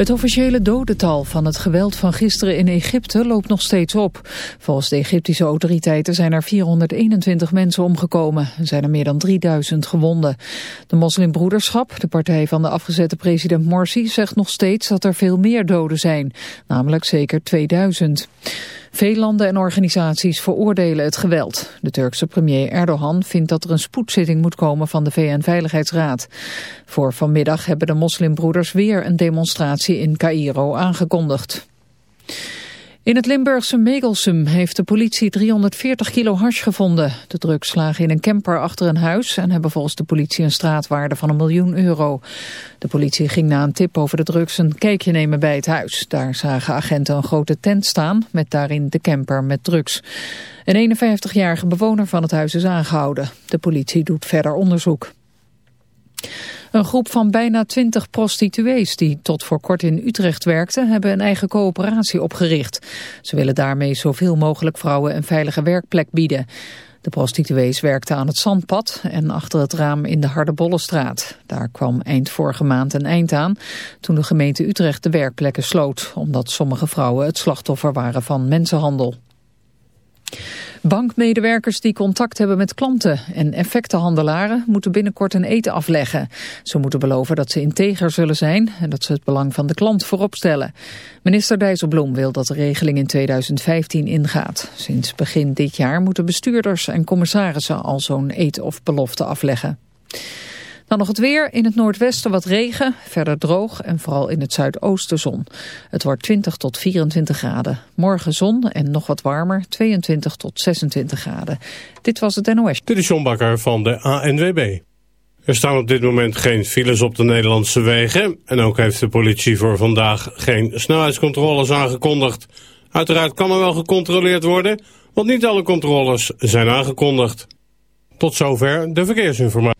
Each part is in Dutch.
Het officiële dodental van het geweld van gisteren in Egypte loopt nog steeds op. Volgens de Egyptische autoriteiten zijn er 421 mensen omgekomen en zijn er meer dan 3000 gewonden. De moslimbroederschap, de partij van de afgezette president Morsi, zegt nog steeds dat er veel meer doden zijn, namelijk zeker 2000. Veel landen en organisaties veroordelen het geweld. De Turkse premier Erdogan vindt dat er een spoedzitting moet komen van de VN-veiligheidsraad. Voor vanmiddag hebben de moslimbroeders weer een demonstratie in Cairo aangekondigd. In het Limburgse Megelsum heeft de politie 340 kilo hash gevonden. De drugs lagen in een camper achter een huis en hebben volgens de politie een straatwaarde van een miljoen euro. De politie ging na een tip over de drugs een kijkje nemen bij het huis. Daar zagen agenten een grote tent staan met daarin de camper met drugs. Een 51-jarige bewoner van het huis is aangehouden. De politie doet verder onderzoek. Een groep van bijna twintig prostituees die tot voor kort in Utrecht werkten, hebben een eigen coöperatie opgericht. Ze willen daarmee zoveel mogelijk vrouwen een veilige werkplek bieden. De prostituees werkten aan het Zandpad en achter het raam in de Hardebollenstraat. Daar kwam eind vorige maand een eind aan toen de gemeente Utrecht de werkplekken sloot, omdat sommige vrouwen het slachtoffer waren van mensenhandel. Bankmedewerkers die contact hebben met klanten en effectenhandelaren moeten binnenkort een eten afleggen. Ze moeten beloven dat ze integer zullen zijn en dat ze het belang van de klant voorop stellen. Minister Dijsselbloem wil dat de regeling in 2015 ingaat. Sinds begin dit jaar moeten bestuurders en commissarissen al zo'n eet of belofte afleggen. Dan nog het weer. In het noordwesten wat regen, verder droog en vooral in het zuidoosten zon. Het wordt 20 tot 24 graden. Morgen zon en nog wat warmer, 22 tot 26 graden. Dit was het NOS. Dit is John Bakker van de ANWB. Er staan op dit moment geen files op de Nederlandse wegen. En ook heeft de politie voor vandaag geen snelheidscontroles aangekondigd. Uiteraard kan er wel gecontroleerd worden, want niet alle controles zijn aangekondigd. Tot zover de verkeersinformatie.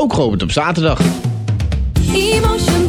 ook geopend op zaterdag. Emotion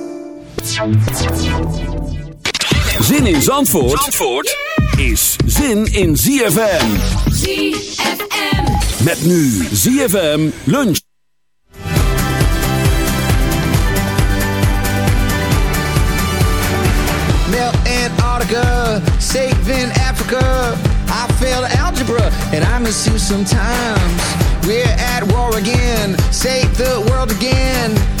Zin in Zandvoort, Zandvoort is zin in ZFM. ZFM. Met nu ZFM lunch. Melt Antarctica, saving Africa. I failed algebra and I miss you sometimes. We're at war again, save the world again.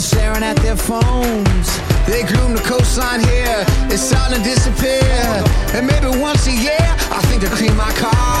staring at their phones. They groom the coastline here, it's starting to disappear. And maybe once a year, I think to clean my car.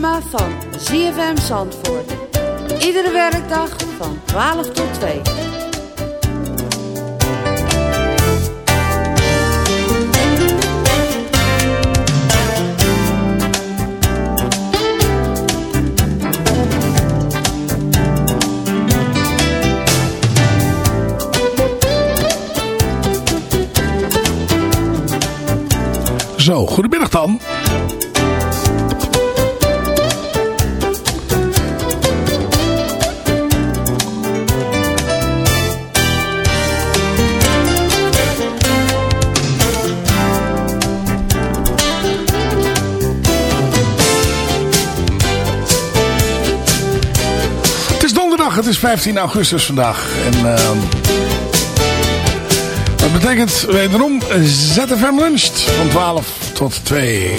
programma van ZFM Zandvoort. Iedere werkdag van 12 tot 2. Zo, goedemiddag dan. Het is 15 augustus vandaag. En uh, dat betekent wederom ZFM Luncht van 12 tot 2.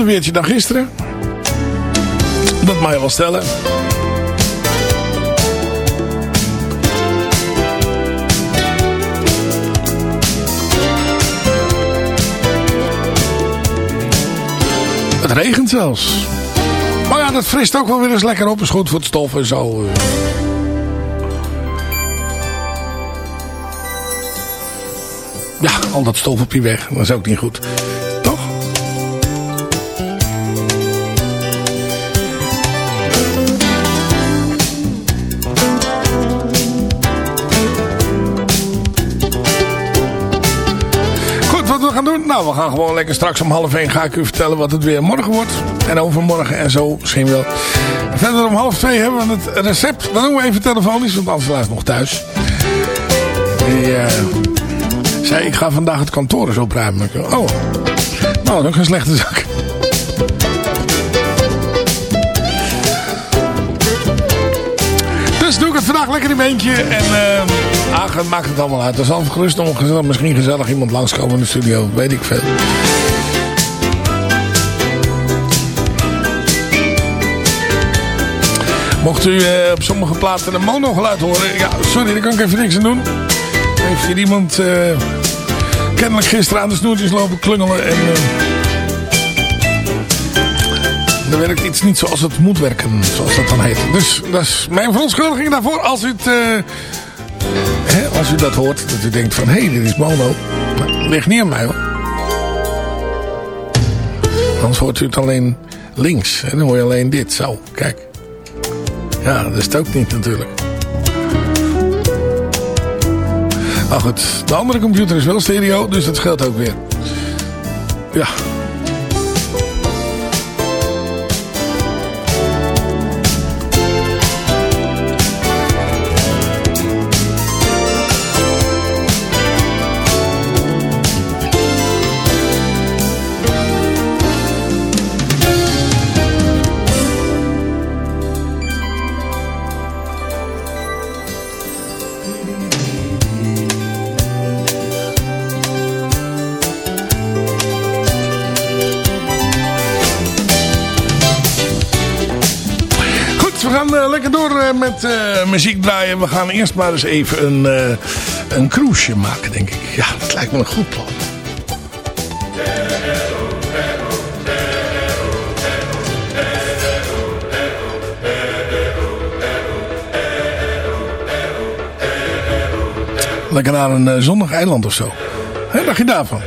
Ander weertje dan gisteren. Dat mag je wel stellen. Het regent zelfs. Maar ja, dat frist ook wel weer eens lekker op. Is goed voor het stof en zo. Ja, al dat stof op je weg. Is ook niet goed. Nou, we gaan gewoon lekker straks om half één ga ik u vertellen wat het weer morgen wordt. En overmorgen en zo misschien wel. Verder om half twee hebben we het recept. Dan doen we even telefonisch, want anders nog thuis. Die eh, zei, ik ga vandaag het kantoor eens opruimen. Oh, nou, dat is een slechte zak. Dus doe ik het vandaag lekker in mijn eentje. En uh, ach, het maakt het allemaal uit. Er zal gerust nog gezellig, misschien gezellig iemand langskomen in de studio. Weet ik veel. Mocht u uh, op sommige plaatsen een monogeluid horen. Ja, sorry, daar kan ik even niks aan doen. Heeft hier iemand uh, kennelijk gisteren aan de snoertjes lopen klungelen. En uh, dan werkt iets niet zoals het moet werken. Zoals dat dan heet. Dus dat is mijn verontschuldiging daarvoor. Als u, het, als u dat hoort. Dat u denkt van, hé, hey, dit is mono. Nou, ligt niet aan mij hoor. Anders hoort u het alleen links. En dan hoor je alleen dit. Zo, kijk. Ja, dat is het ook niet natuurlijk. Maar goed, de andere computer is wel stereo, dus dat scheelt ook weer. Ja. Lekker door uh, met uh, muziek draaien. We gaan eerst maar eens even een, een cruiseje maken, denk ik. Ja, dat lijkt me een goed plan. Lekker naar een zonnig eiland of zo. Hè, dacht je daarvan?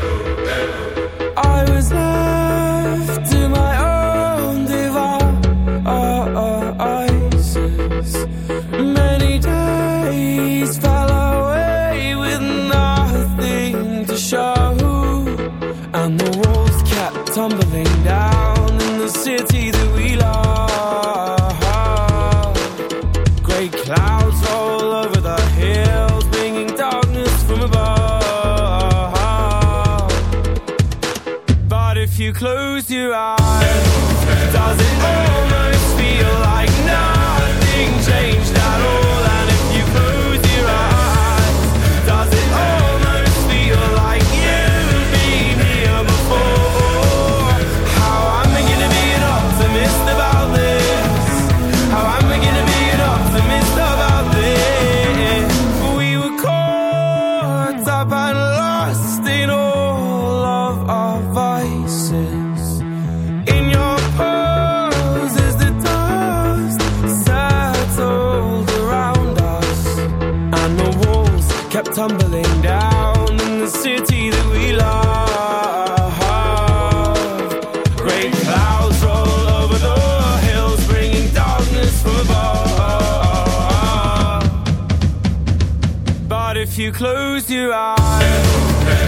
you close your eyes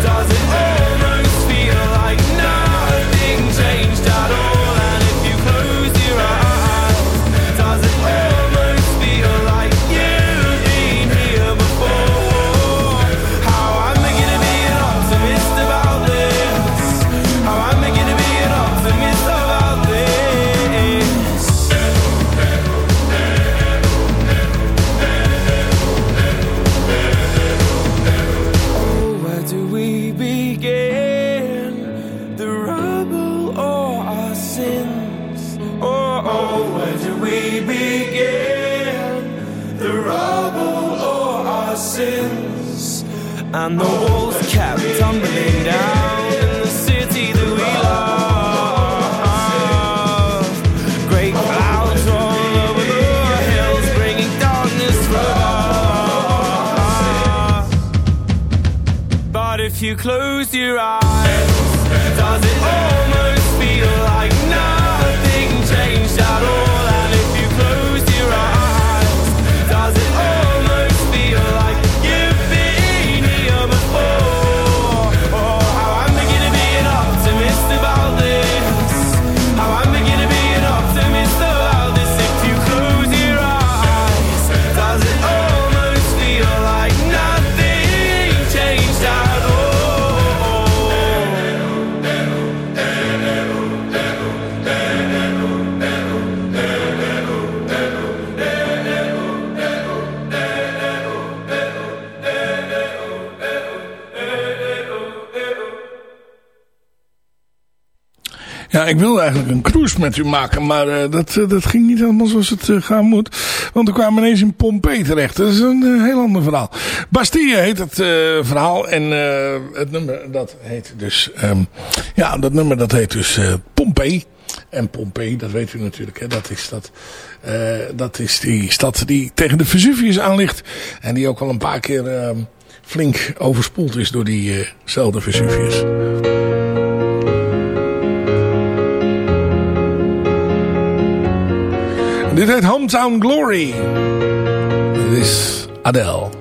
Does it almost feel like nothing changed at all? we're. Ja, ik wilde eigenlijk een cruise met u maken, maar eh, dat, eh, dat ging niet helemaal zoals het eh, gaan moet. Want we kwamen ineens in Pompeii terecht. Dat is een heel ander verhaal. Bastille heet het verhaal en het nummer dat heet dus... Um, ja, dat nummer dat heet dus Pompeii. En Pompeii, dat weet u natuurlijk, hè, dat, is dat, dat is die stad die tegen de Vesuvius aan ligt. En die ook al een paar keer ehm, flink overspoeld is door diezelfde Vesuvius. Dit heet Hometown Glory. Dit is Adele.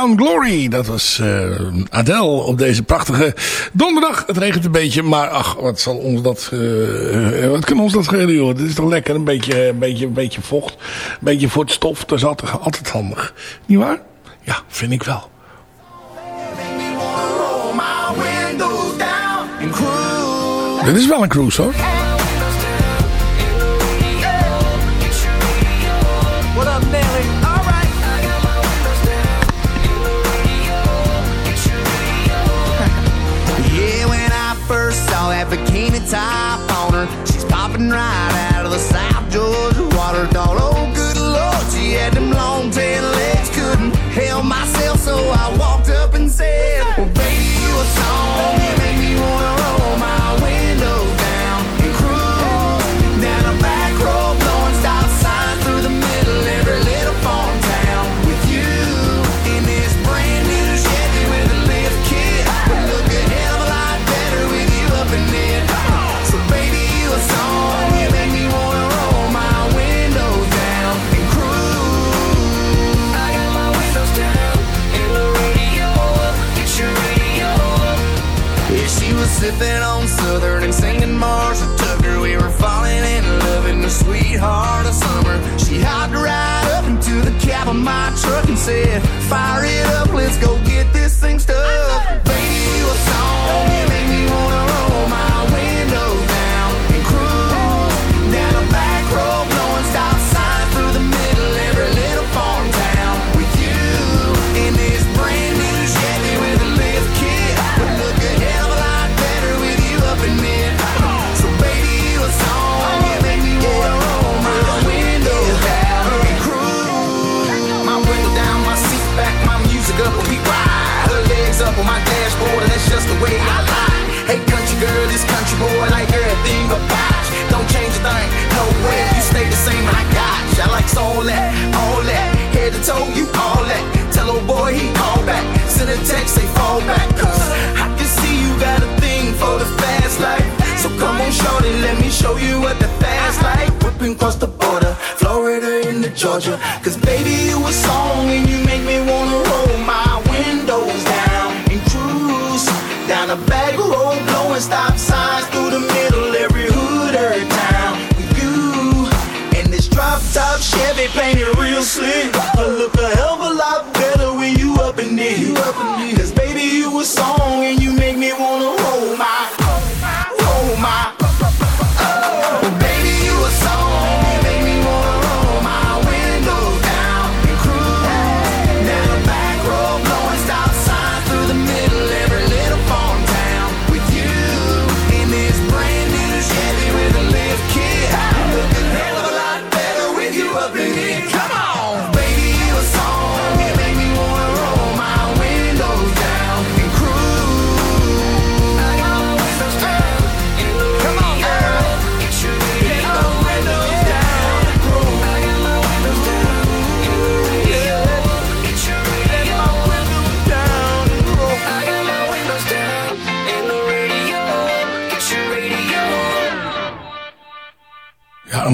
Newfound Glory. Dat was uh, Adele op deze prachtige donderdag. Het regent een beetje, maar ach, wat, zal ons dat, uh, wat kan ons dat schelen joh. Het is toch lekker, een beetje, een beetje, een beetje vocht, een beetje voor het stof. Dat is altijd, altijd handig. Niet waar? Ja, vind ik wel. Dit is wel een cruise hoor. top on her. She's popping right out of the South Georgia. said, Fire it up, let's go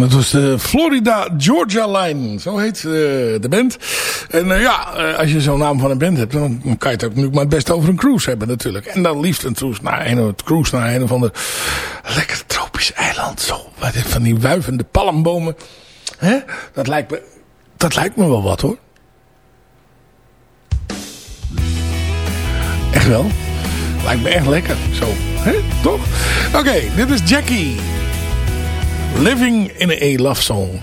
dat was de Florida Georgia Line. Zo heet eh, de band. En eh, ja, eh, als je zo'n naam van een band hebt, dan kan je het ook natuurlijk maar het best over een cruise hebben natuurlijk. En dan liefst een cruise naar een, cruise naar een of ander lekker tropisch eiland. Zo, van die wuivende palmbomen. Hè? Dat, lijkt me, dat lijkt me wel wat hoor. Echt wel. Lijkt me echt lekker. Zo, hè? toch? Oké, dit is Jackie. Living in a Love Song.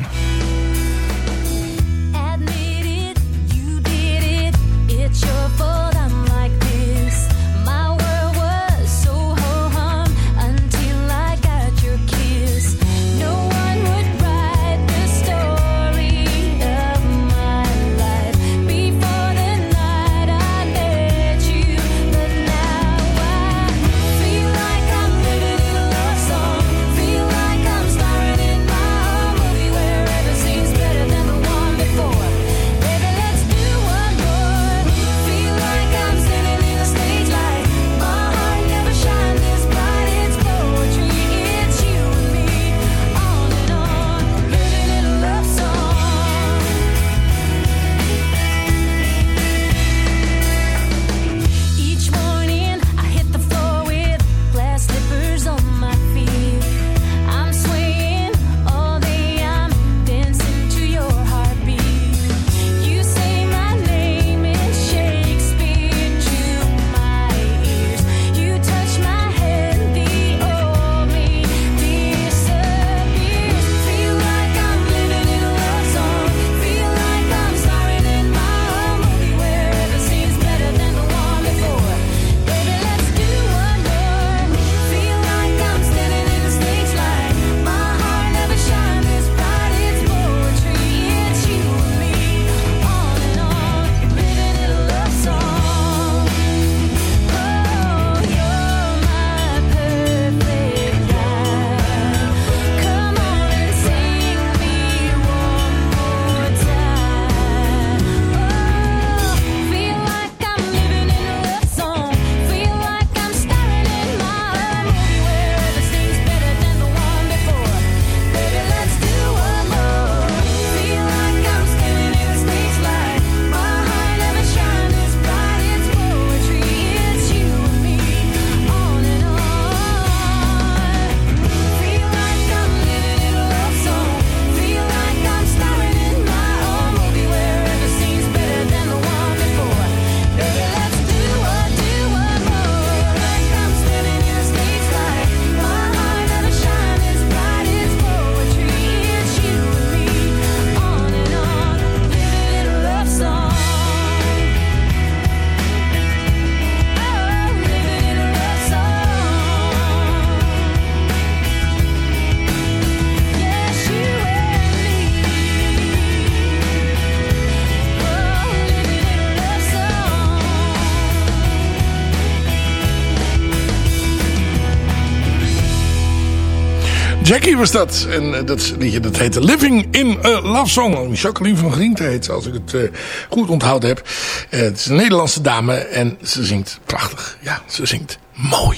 Was dat. En eh, dat liedje dat heette Living in a Love Song. Jacqueline van Griente heet ze, als ik het eh, goed onthouden heb. Eh, het is een Nederlandse dame en ze zingt prachtig. Ja, ze zingt mooi.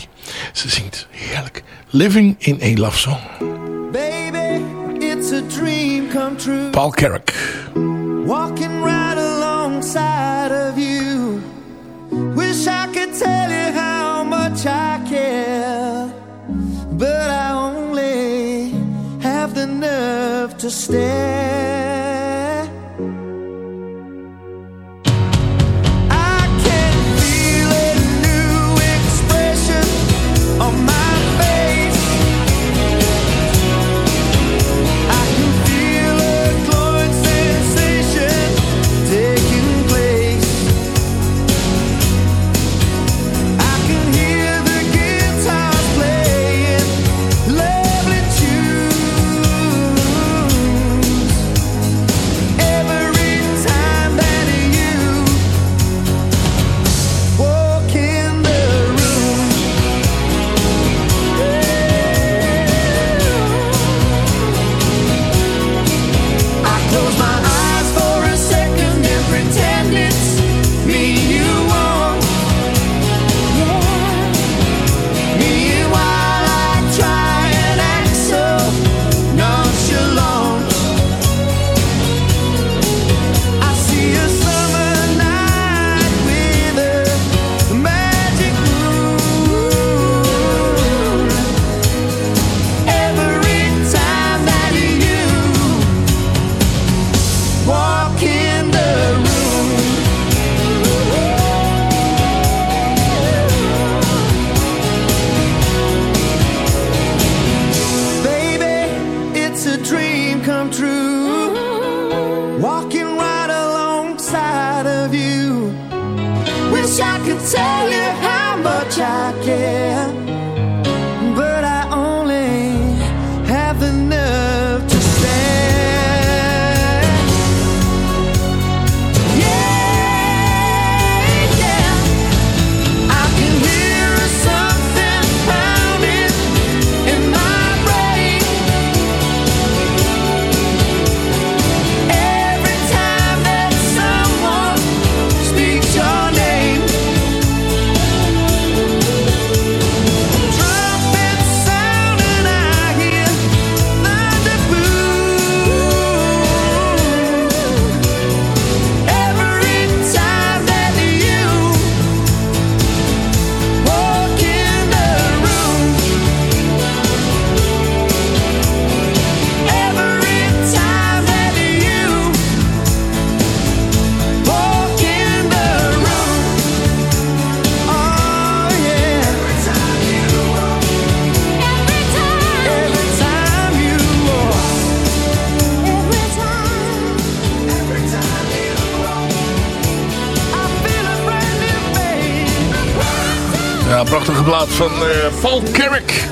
Ze zingt heerlijk. Living in a Love Song. Baby, it's a dream come true. Paul Carrick. Walking right alongside of you. Wish I could tell you how much I care. But I have the nerve to stare. Dream come true. Walking right alongside of you. Wish I could tell you how much I care. Prachtige plaat van eh, Paul Carrick.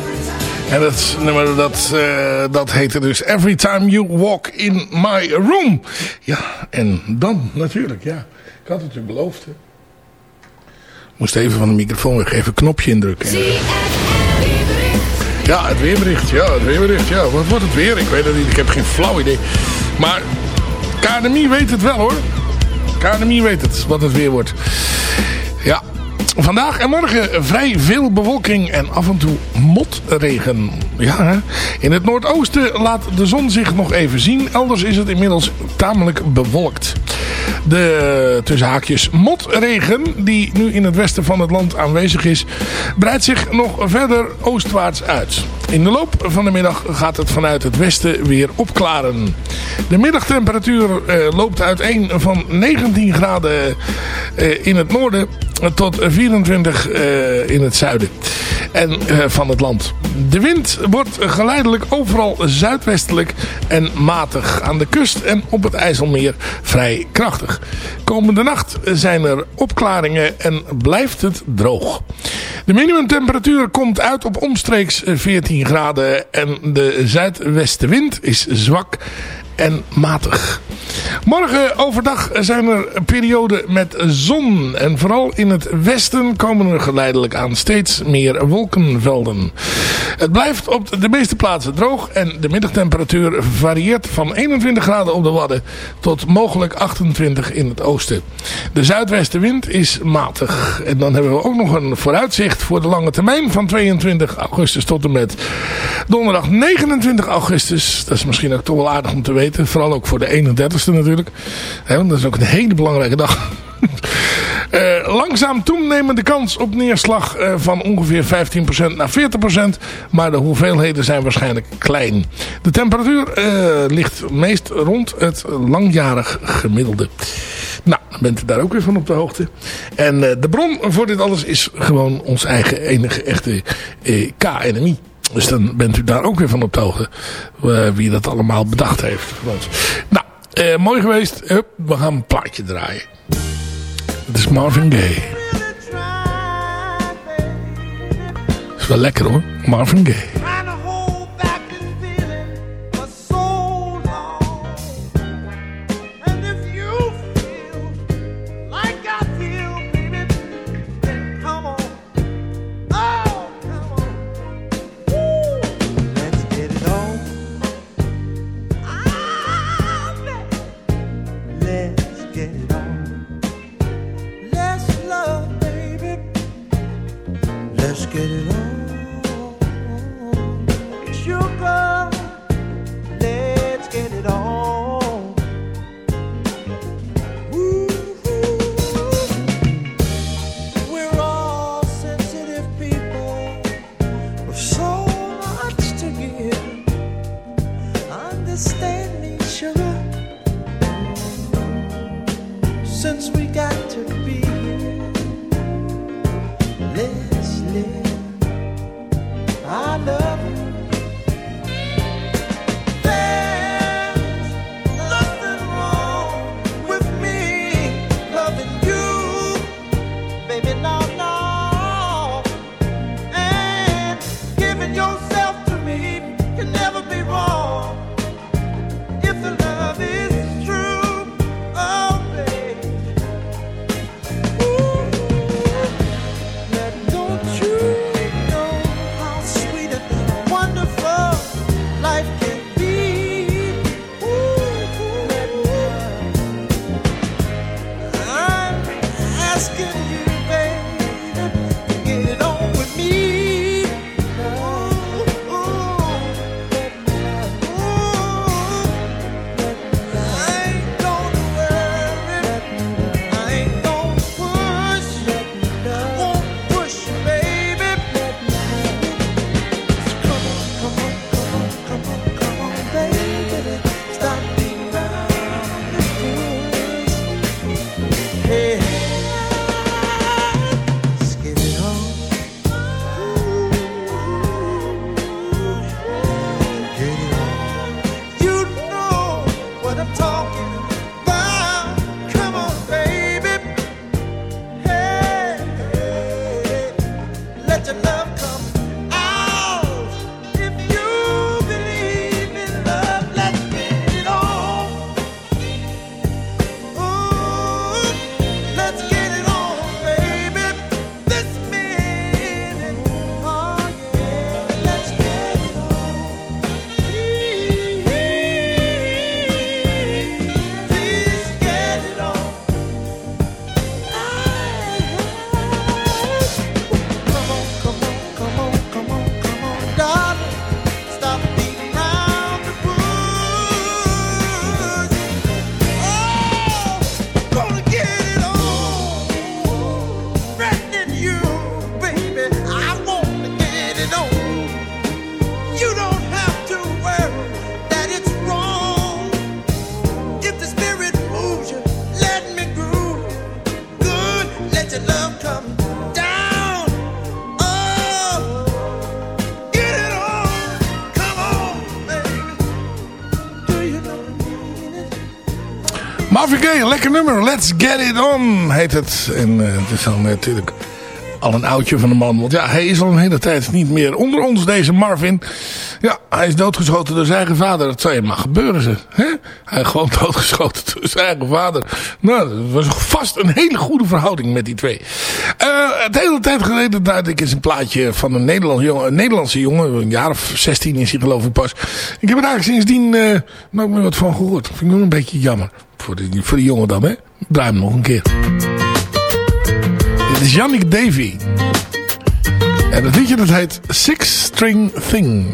En dat nummer dat, eh, dat heette dus Every Time You Walk In My Room. Ja, en dan natuurlijk, ja. Ik had het u beloofd. Hè. Moest even van de microfoon weg even een knopje indrukken. Ja, het weerbericht. Ja, het weerbericht. Ja, wat wordt het weer? Ik weet het niet. Ik heb geen flauw idee. Maar KNMI weet het wel hoor. KNMI weet het, wat het weer wordt. Ja, vandaag en morgen vrij veel bewolking en af en toe motregen. Ja, in het noordoosten laat de zon zich nog even zien. Elders is het inmiddels tamelijk bewolkt. De tussen haakjes motregen die nu in het westen van het land aanwezig is, breidt zich nog verder oostwaarts uit. In de loop van de middag gaat het vanuit het westen weer opklaren. De middagtemperatuur eh, loopt uiteen van 19 graden eh, in het noorden tot 24 eh, in het zuiden en, eh, van het land. De wind wordt geleidelijk overal zuidwestelijk en matig. Aan de kust en op het IJsselmeer vrij krachtig. Komende nacht zijn er opklaringen en blijft het droog. De minimumtemperatuur komt uit op omstreeks 14 graden en de zuidwestenwind is zwak en matig. Morgen overdag zijn er perioden met zon. En vooral in het westen komen er geleidelijk aan steeds meer wolkenvelden. Het blijft op de meeste plaatsen droog. En de middagtemperatuur varieert van 21 graden op de Wadden tot mogelijk 28 in het oosten. De zuidwestenwind is matig. En dan hebben we ook nog een vooruitzicht voor de lange termijn van 22 augustus tot en met donderdag 29 augustus. Dat is misschien ook toch wel aardig om te weten. Vooral ook voor de 31ste natuurlijk. Want dat is ook een hele belangrijke dag. Eh, langzaam toenemende kans op neerslag eh, van ongeveer 15% naar 40%. Maar de hoeveelheden zijn waarschijnlijk klein. De temperatuur eh, ligt meest rond het langjarig gemiddelde. Nou, bent u daar ook weer van op de hoogte. En de bron voor dit alles is gewoon ons eigen enige echte KNMI. Dus dan bent u daar ook weer van op de hoogte. eh, wie dat allemaal bedacht heeft. Nou, eh, mooi geweest. Hup, we gaan een plaatje draaien. Het is Marvin Gaye. Is wel lekker hoor. Marvin Gaye. Marvin Gaye, lekker nummer. Let's Get It On heet het. En eh, het is dan natuurlijk al een oudje van de man. Want ja, hij is al een hele tijd niet meer onder ons, deze Marvin. Ja, hij is doodgeschoten door zijn eigen vader. Dat zou je maar gebeuren, ze. Hij is gewoon doodgeschoten door zijn eigen vader. Nou, dat was vast een hele goede verhouding met die twee. Eh het hele tijd geleden draaide ik eens een plaatje van een, Nederland, jongen, een Nederlandse jongen. Een jaar of 16 is hij geloof ik pas. Ik heb er eigenlijk sindsdien nooit meer wat van gehoord. Vind ik nog een beetje jammer. Voor die, voor die jongen dan, hè. Draai hem nog een keer. Dit is Yannick Davy. En dat liedje dat heet Six String Thing.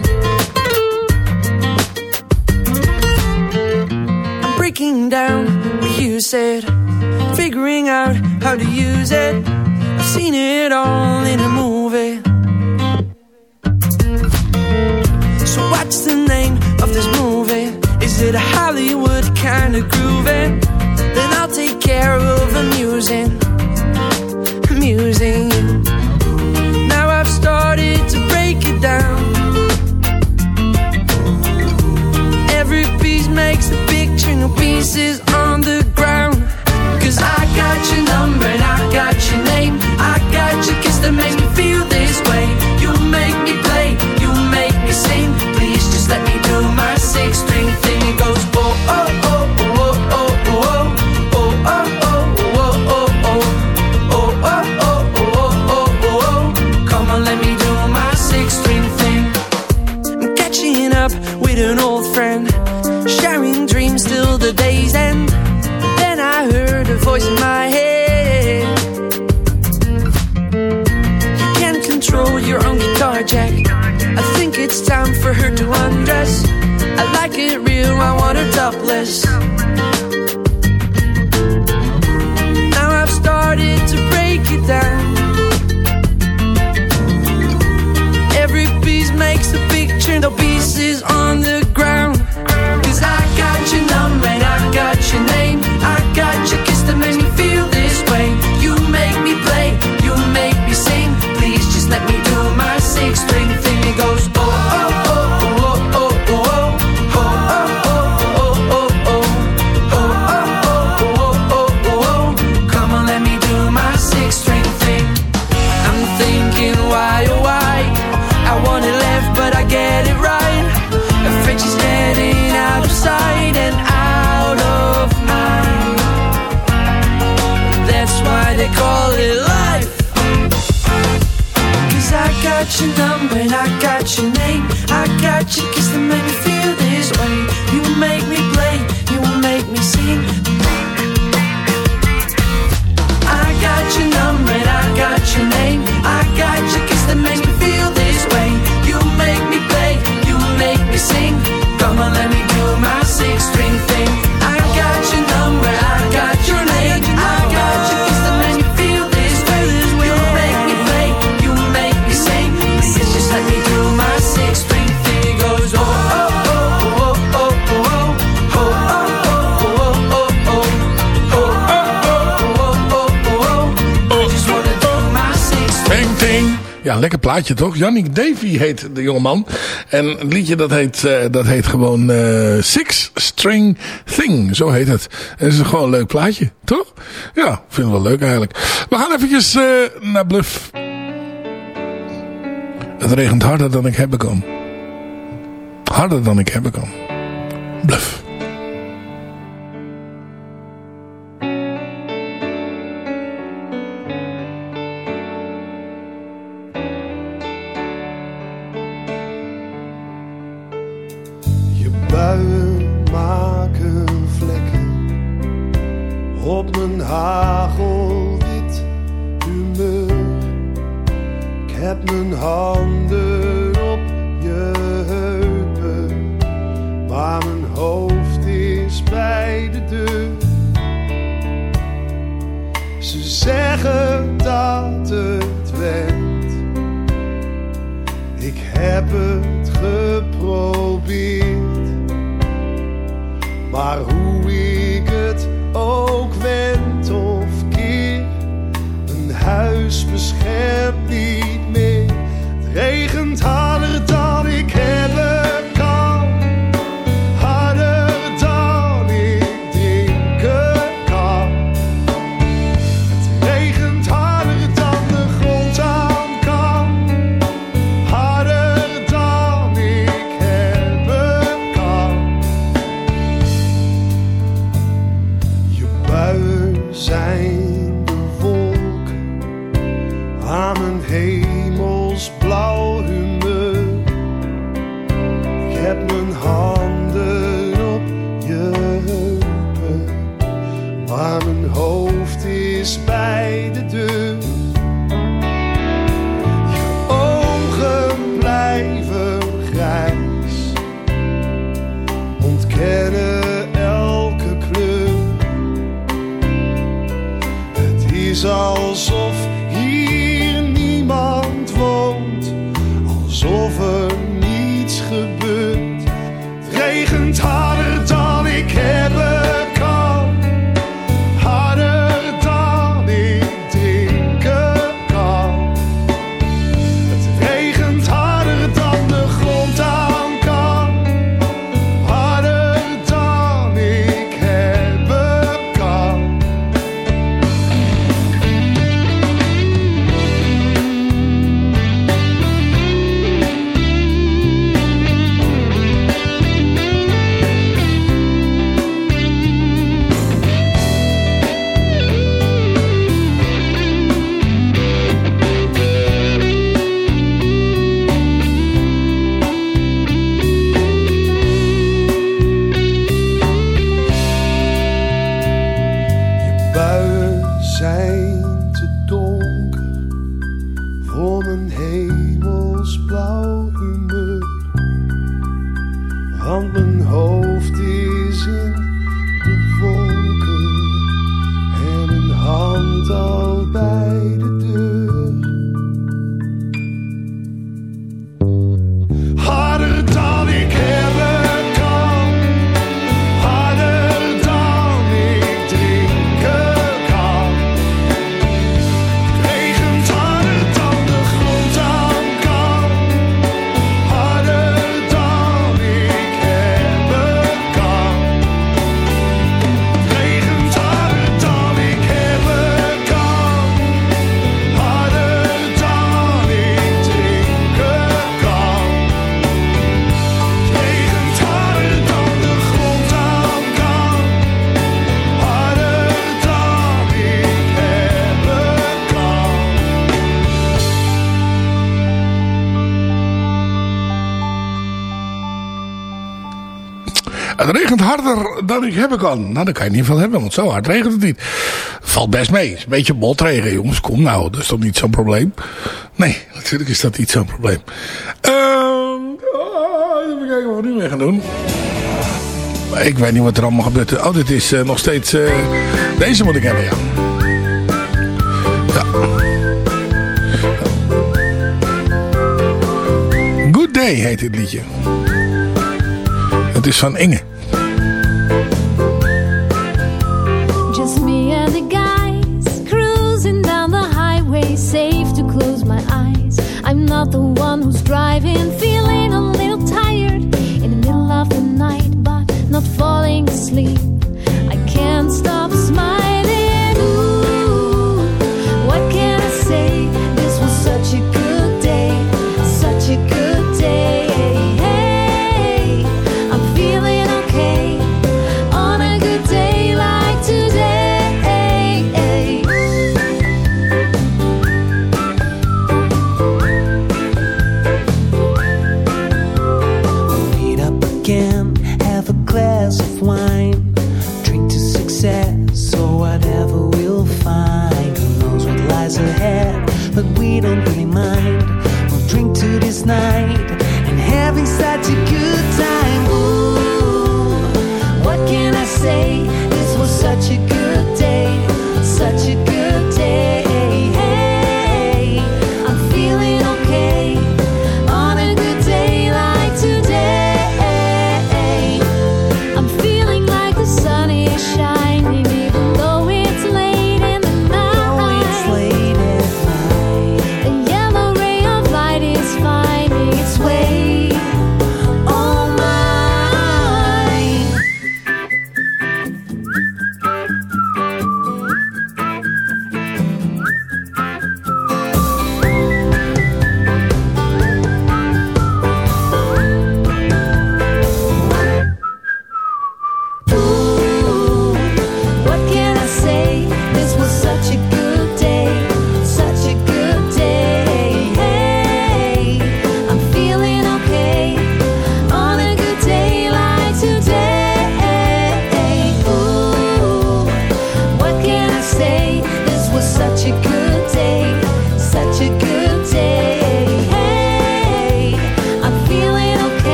I'm breaking down what you said, figuring out how to use it. I've seen it all in a movie. So what's the name of this movie? Is it a Hollywood kind of grooving? Then I'll take care of amusing, amusing. Now I've started to break it down. Every piece makes a picture, no pieces on the ground. Cause I got your number and I got your name. I got your kiss that makes Topless. Ja, lekker plaatje toch? Yannick Davy heet de jongeman. En het liedje dat heet, eh, dat heet gewoon eh, Six String Thing. Zo heet het. En het is gewoon een leuk plaatje, toch? Ja, vind ik wel leuk eigenlijk. We gaan eventjes eh, naar Bluff. Het regent harder dan ik hebben kan. Harder dan ik hebben kan. Bluff. harder dan ik hebben kan. Nou, daar kan je niet van hebben, want zo hard regent het niet. Valt best mee. Is een beetje botregen, jongens. Kom nou, dat is toch niet zo'n probleem? Nee, natuurlijk is dat niet zo'n probleem. Um, even kijken wat we nu mee gaan doen. Ik weet niet wat er allemaal gebeurt. Oh, dit is eh, nog steeds... Eh, deze moet ik hebben, ja. ja. Good Day heet dit liedje. Het is van Inge. the one who's driving. don't really mind.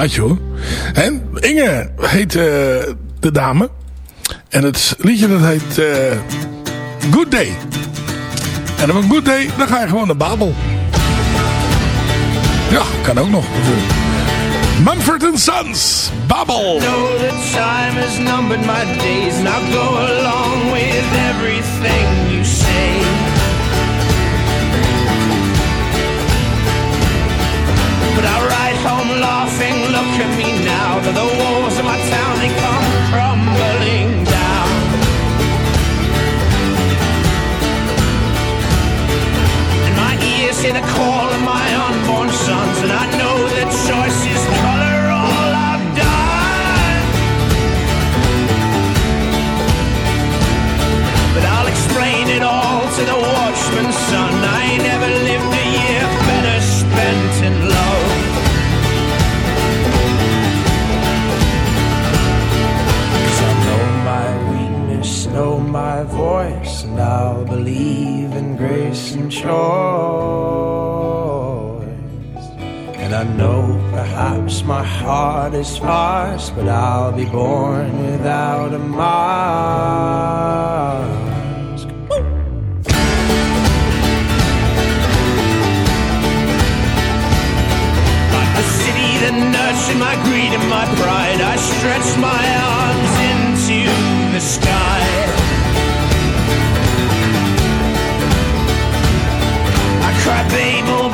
Plaatje hoor. En Inge heet eh, de dame. En het liedje dat heet eh, Good Day. En op een good day, dan ga je gewoon naar Babel. Ja, kan ook nog natuurlijk. Mumford Sons, Babel. know that time has numbered my days and I'll go along with everything you say. But I laughing, look at me now. That the walls of my town, they come crumbling down. And my ears hear the call of my unborn sons, and I know that choice voice, and I'll believe in grace and choice. And I know perhaps my heart is sparse, but I'll be born without a that nurtured my greed and my pride, I stretch my arms into the sky. Cry, Babel,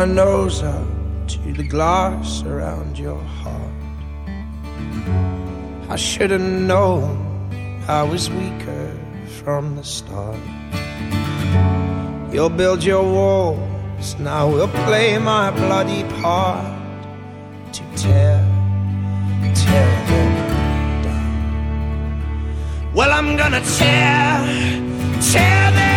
my nose up to the glass around your heart. I should have known I was weaker from the start. You'll build your walls, now we'll play my bloody part to tear, tear them down. Well, I'm gonna tear, tear them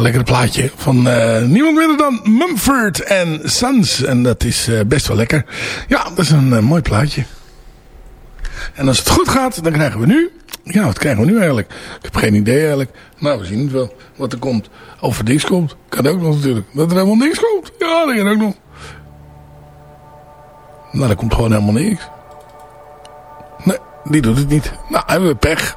Lekker plaatje van eh, niemand minder dan Mumford en Sons. En dat is eh, best wel lekker. Ja, dat is een eh, mooi plaatje. En als het goed gaat, dan krijgen we nu... Ja, wat krijgen we nu eigenlijk? Ik heb geen idee eigenlijk. Nou, we zien het wel. Wat er komt. Of er niks komt. Kan ook nog natuurlijk. Dat er helemaal niks komt. Ja, dat kan ook nog. Nou, er komt gewoon helemaal niks. Nee, die doet het niet. Nou, hebben we pech.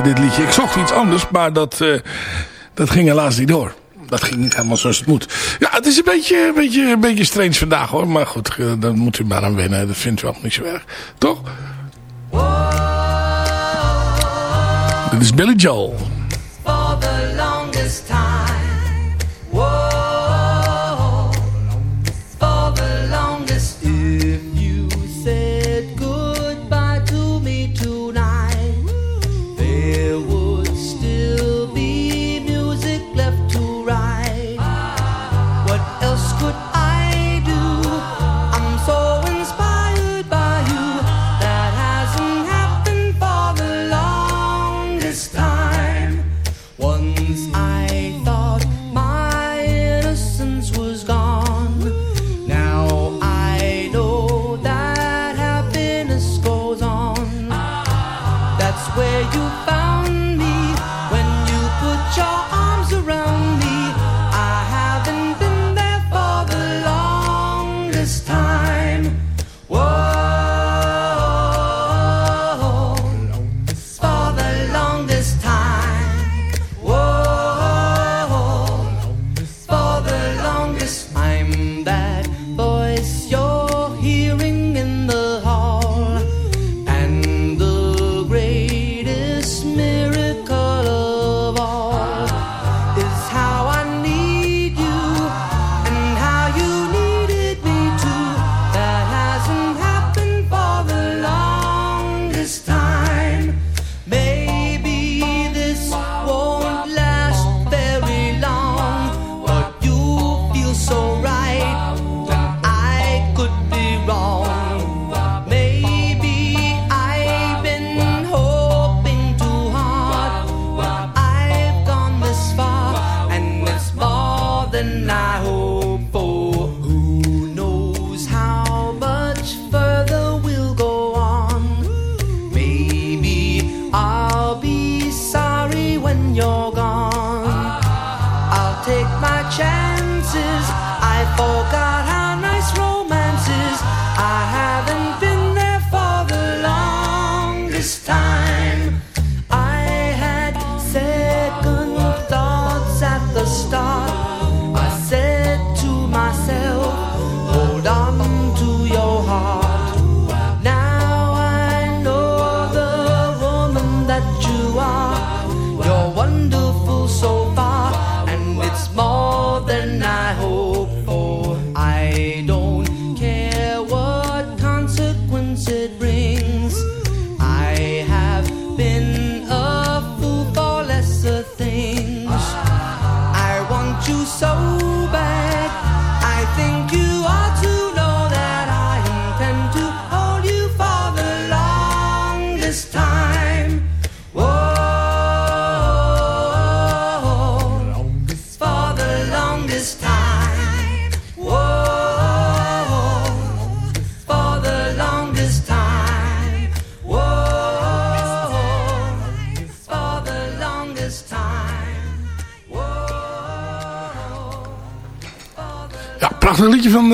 dit liedje. Ik zocht iets anders, maar dat, eh, dat ging helaas niet door. Dat ging niet helemaal zoals het moet. Ja, het is een beetje, een beetje, een beetje strange vandaag hoor. Maar goed, eh, dan moet u maar aan winnen. Dat vindt u allemaal niet zo erg. Toch? Dit is Billy Joel.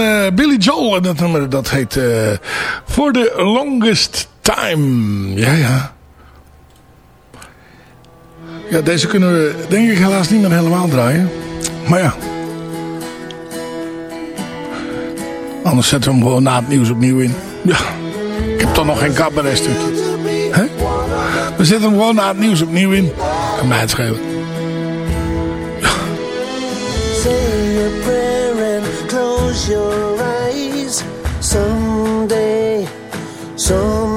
Eh, Billy Joel. En dat nummer dat heet eh, For the Longest Time. Ja, ja. Ja, deze kunnen we denk ik helaas niet meer helemaal draaien. Maar ja. Anders zetten we hem gewoon na het nieuws opnieuw in. Ja. Ik heb toch nog geen cabaretstukje. We zetten hem gewoon na het nieuws opnieuw in. Kan mij het schelen. close your eyes someday, someday.